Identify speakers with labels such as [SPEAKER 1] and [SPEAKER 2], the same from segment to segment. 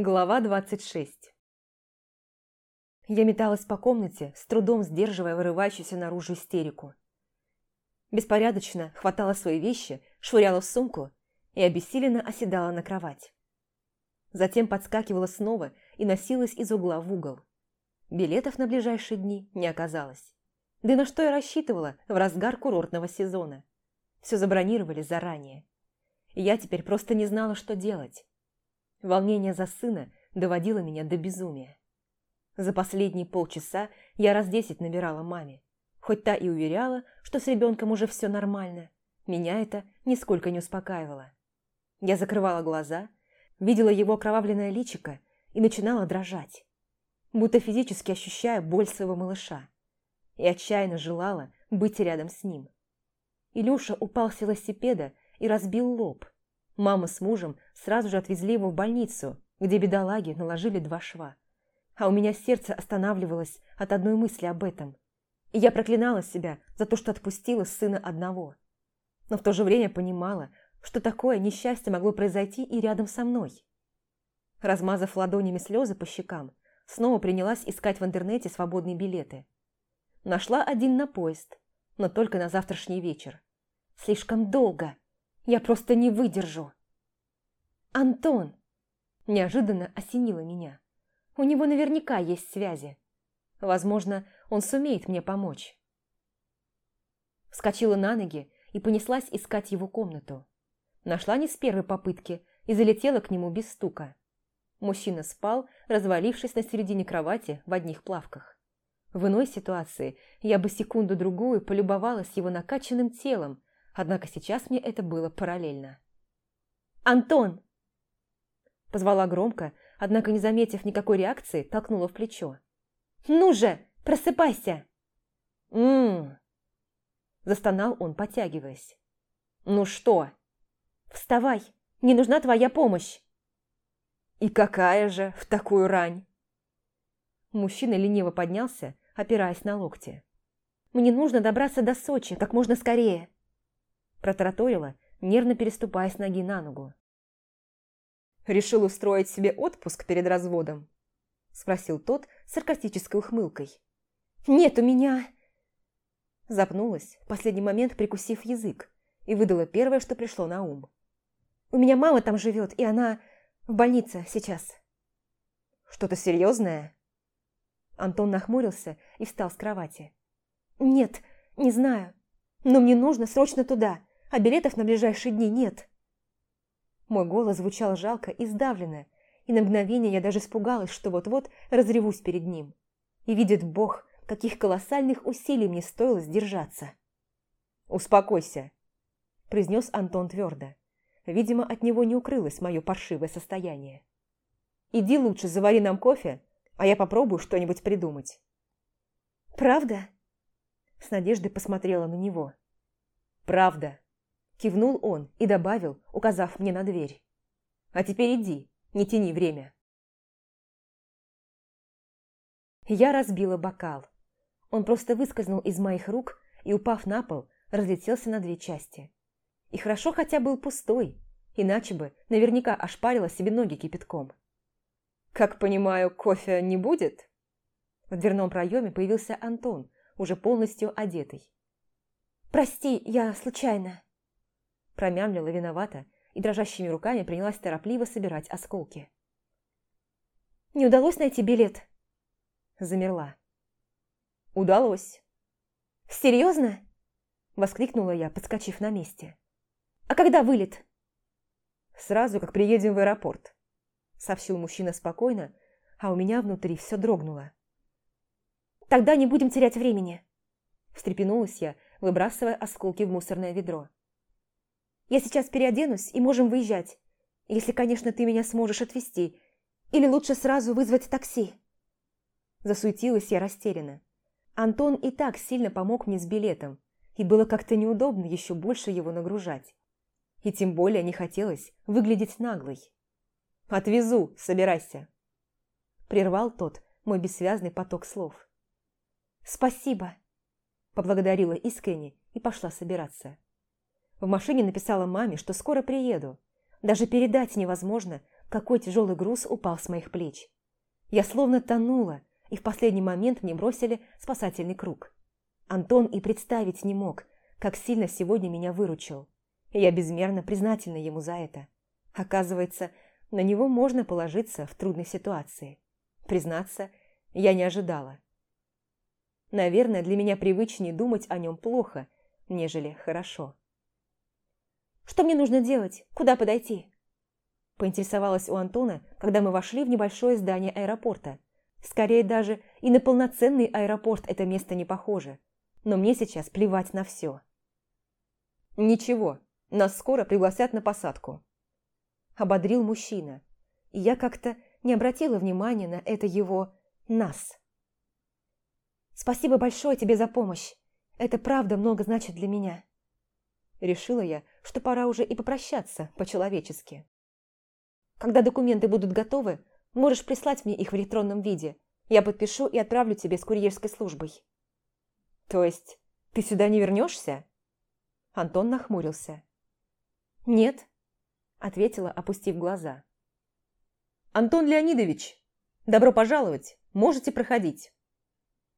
[SPEAKER 1] Глава 26 Я металась по комнате, с трудом сдерживая вырывающуюся наружу истерику. Беспорядочно хватала свои вещи, швыряла в сумку и обессиленно оседала на кровать. Затем подскакивала снова и носилась из угла в угол. Билетов на ближайшие дни не оказалось. Да и на что я рассчитывала в разгар курортного сезона? Все забронировали заранее. Я теперь просто не знала, что делать. Волнение за сына доводило меня до безумия. За последние полчаса я раз десять набирала маме. Хоть та и уверяла, что с ребенком уже все нормально, меня это нисколько не успокаивало. Я закрывала глаза, видела его окровавленное личико и начинала дрожать, будто физически ощущая боль своего малыша, и отчаянно желала быть рядом с ним. Илюша упал с велосипеда и разбил лоб – Мама с мужем сразу же отвезли его в больницу, где бедолаги наложили два шва. А у меня сердце останавливалось от одной мысли об этом. И я проклинала себя за то, что отпустила сына одного. Но в то же время понимала, что такое несчастье могло произойти и рядом со мной. Размазав ладонями слезы по щекам, снова принялась искать в интернете свободные билеты. Нашла один на поезд, но только на завтрашний вечер. Слишком долго. Я просто не выдержу. Антон! Неожиданно осенило меня. У него наверняка есть связи. Возможно, он сумеет мне помочь. Вскочила на ноги и понеслась искать его комнату. Нашла не с первой попытки и залетела к нему без стука. Мужчина спал, развалившись на середине кровати в одних плавках. В иной ситуации я бы секунду-другую полюбовалась его накачанным телом, Однако сейчас мне это было параллельно. «Антон!» Позвала громко, однако, не заметив никакой реакции, толкнула в плечо. «Ну же, просыпайся!» «М-м-м!» Застонал он, потягиваясь. «Ну что?» «Вставай, не нужна твоя помощь!» «И какая же в такую рань?» Мужчина лениво поднялся, опираясь на локти. «Мне нужно добраться до Сочи как можно скорее. Протараторила, нервно переступая с ноги на ногу. «Решил устроить себе отпуск перед разводом?» Спросил тот с саркастической ухмылкой. «Нет, у меня...» Запнулась, в последний момент прикусив язык, и выдала первое, что пришло на ум. «У меня мама там живет, и она в больнице сейчас». «Что-то серьезное?» Антон нахмурился и встал с кровати. «Нет, не знаю, но мне нужно срочно туда а билетов на ближайшие дни нет. Мой голос звучал жалко и сдавленно, и на мгновение я даже испугалась, что вот-вот разревусь перед ним. И видит Бог, каких колоссальных усилий мне стоило сдержаться. «Успокойся», – произнес Антон твердо. Видимо, от него не укрылось мое паршивое состояние. «Иди лучше завари нам кофе, а я попробую что-нибудь придумать». «Правда?» С надеждой посмотрела на него. «Правда», Кивнул он и добавил, указав мне на дверь. «А теперь иди, не тяни время». Я разбила бокал. Он просто выскользнул из моих рук и, упав на пол, разлетелся на две части. И хорошо хотя был пустой, иначе бы наверняка ошпарила себе ноги кипятком. «Как понимаю, кофе не будет?» В дверном проеме появился Антон, уже полностью одетый. «Прости, я случайно...» Промямлила виновата и дрожащими руками принялась торопливо собирать осколки. «Не удалось найти билет?» Замерла. «Удалось». «Серьезно?» Воскликнула я, подскочив на месте. «А когда вылет?» «Сразу, как приедем в аэропорт», сообщил мужчина спокойно, а у меня внутри все дрогнуло. «Тогда не будем терять времени», встрепенулась я, выбрасывая осколки в мусорное ведро. Я сейчас переоденусь и можем выезжать. Если, конечно, ты меня сможешь отвезти. Или лучше сразу вызвать такси». Засуетилась я растерянно. Антон и так сильно помог мне с билетом, и было как-то неудобно еще больше его нагружать. И тем более не хотелось выглядеть наглой. «Отвезу, собирайся!» Прервал тот мой бессвязный поток слов. «Спасибо!» Поблагодарила искренне и пошла собираться. В машине написала маме, что скоро приеду. Даже передать невозможно, какой тяжелый груз упал с моих плеч. Я словно тонула, и в последний момент мне бросили спасательный круг. Антон и представить не мог, как сильно сегодня меня выручил. И я безмерно признательна ему за это. Оказывается, на него можно положиться в трудной ситуации. Признаться, я не ожидала. Наверное, для меня привычнее думать о нем плохо, нежели хорошо. «Что мне нужно делать? Куда подойти?» Поинтересовалась у Антона, когда мы вошли в небольшое здание аэропорта. Скорее даже и на полноценный аэропорт это место не похоже. Но мне сейчас плевать на все. «Ничего, нас скоро пригласят на посадку», – ободрил мужчина. И я как-то не обратила внимания на это его «нас». «Спасибо большое тебе за помощь. Это правда много значит для меня». Решила я, что пора уже и попрощаться по-человечески. Когда документы будут готовы, можешь прислать мне их в электронном виде. Я подпишу и отправлю тебе с курьерской службой. То есть ты сюда не вернешься? Антон нахмурился. Нет, ответила, опустив глаза. Антон Леонидович, добро пожаловать, можете проходить.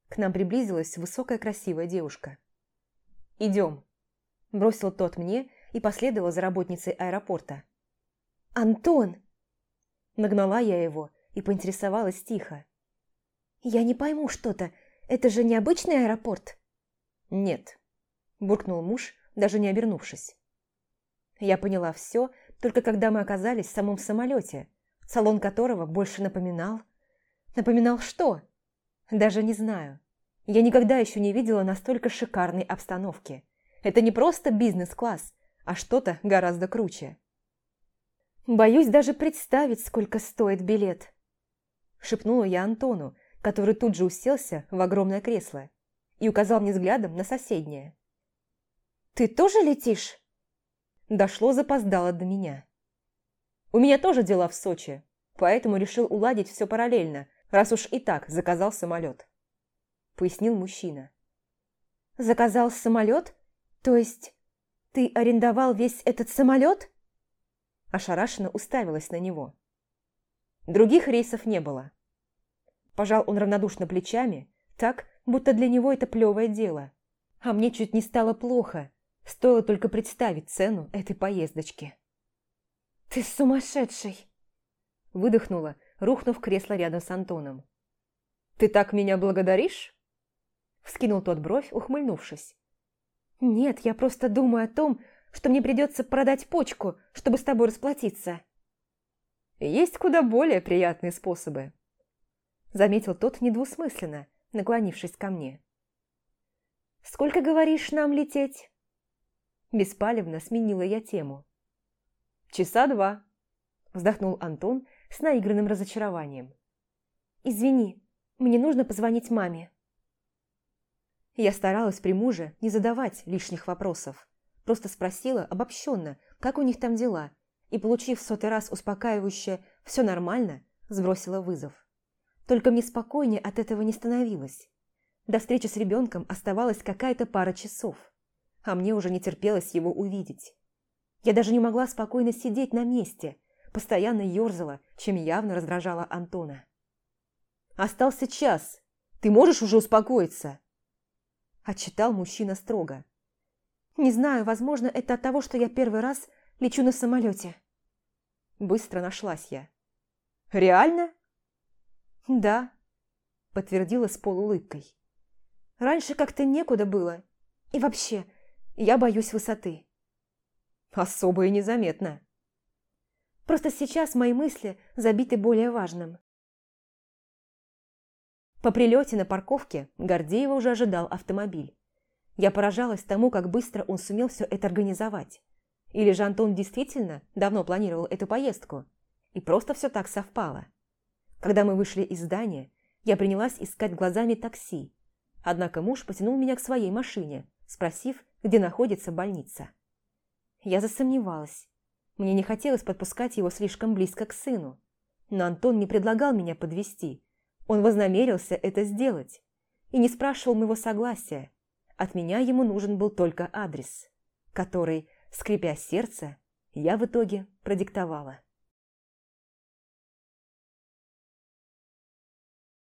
[SPEAKER 1] К нам приблизилась высокая красивая девушка. «Идем», – бросил тот мне и последовал за работницей аэропорта. «Антон!» Нагнала я его и поинтересовалась тихо. «Я не пойму что-то. Это же не обычный аэропорт?» «Нет», – буркнул муж, даже не обернувшись. Я поняла все, только когда мы оказались в самом самолете, салон которого больше напоминал... Напоминал что? Даже не знаю. Я никогда еще не видела настолько шикарной обстановки. Это не просто бизнес-класс, а что-то гораздо круче. Боюсь даже представить, сколько стоит билет. Шепнула я Антону, который тут же уселся в огромное кресло и указал мне взглядом на соседнее. «Ты тоже летишь?» Дошло запоздало до меня. «У меня тоже дела в Сочи, поэтому решил уладить все параллельно, раз уж и так заказал самолет», — пояснил мужчина. «Заказал самолет? То есть ты арендовал весь этот самолет?» ошарашенно уставилась на него. Других рейсов не было. Пожал он равнодушно плечами, так, будто для него это плевое дело. А мне чуть не стало плохо, стоило только представить цену этой поездочки. «Ты сумасшедший!» Выдохнула, рухнув кресло рядом с Антоном. «Ты так меня благодаришь?» Вскинул тот бровь, ухмыльнувшись. «Нет, я просто думаю о том, что мне придется продать почку, чтобы с тобой расплатиться. Есть куда более приятные способы. Заметил тот недвусмысленно, наклонившись ко мне. «Сколько, говоришь, нам лететь?» Беспалевно сменила я тему. «Часа два», – вздохнул Антон с наигранным разочарованием. «Извини, мне нужно позвонить маме». Я старалась при муже не задавать лишних вопросов. Просто спросила обобщенно, как у них там дела, и, получив в сотый раз успокаивающее «все нормально», сбросила вызов. Только мне спокойнее от этого не становилось. До встречи с ребенком оставалась какая-то пара часов, а мне уже не терпелось его увидеть. Я даже не могла спокойно сидеть на месте, постоянно ерзала, чем явно раздражала Антона. «Остался час. Ты можешь уже успокоиться?» Отчитал мужчина строго. Не знаю, возможно, это от того, что я первый раз лечу на самолете. Быстро нашлась я. Реально? Да, подтвердила с полуулыбкой. Раньше как-то некуда было. И вообще, я боюсь высоты. Особо и незаметно. Просто сейчас мои мысли забиты более важным. По прилете на парковке Гордеева уже ожидал автомобиль. Я поражалась тому, как быстро он сумел все это организовать. Или же Антон действительно давно планировал эту поездку, и просто все так совпало. Когда мы вышли из здания, я принялась искать глазами такси, однако муж потянул меня к своей машине, спросив, где находится больница. Я засомневалась. Мне не хотелось подпускать его слишком близко к сыну, но Антон не предлагал меня подвести. Он вознамерился это сделать и не спрашивал моего согласия, от меня ему нужен был только адрес, который, скрипя сердце, я в итоге продиктовала.